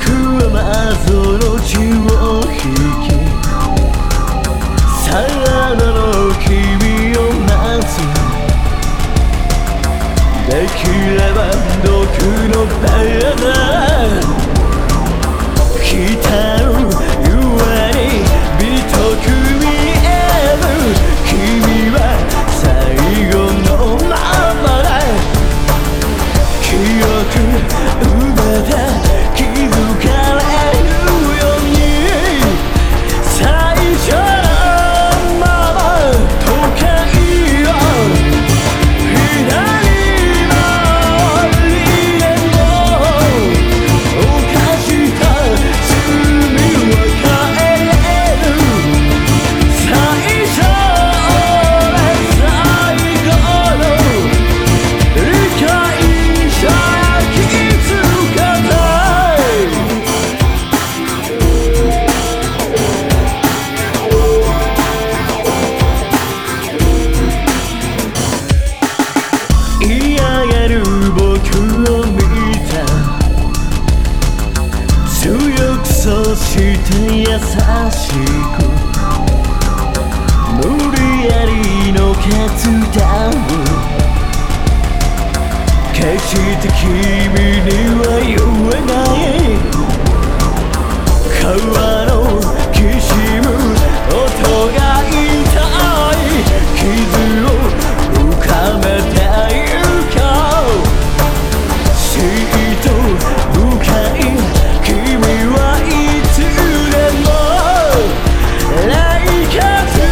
くはまぞろちを引きさらなる君を待つ。できれば毒のバラだ優しく無理やりの決断。決して君には言えない。To.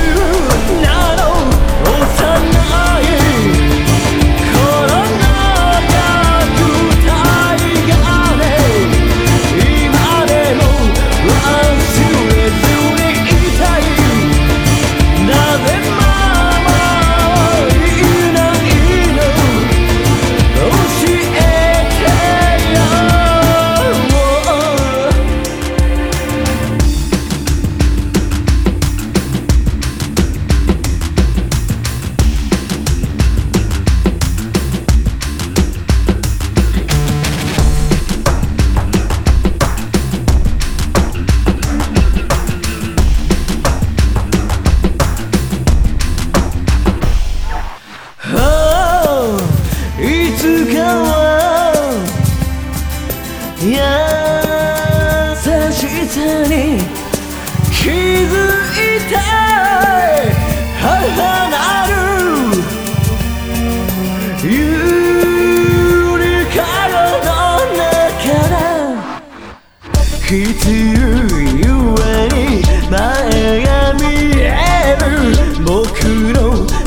必要ゆえに前が見える僕の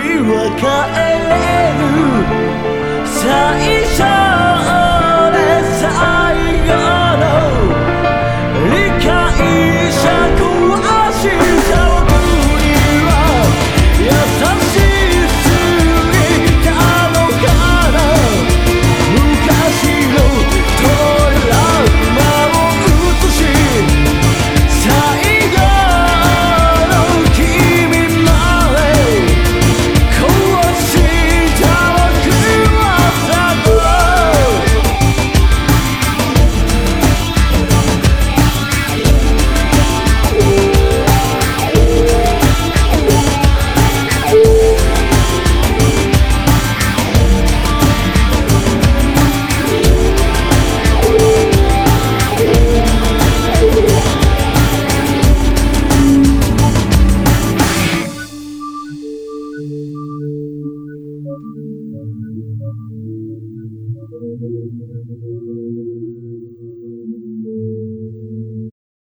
は変える最初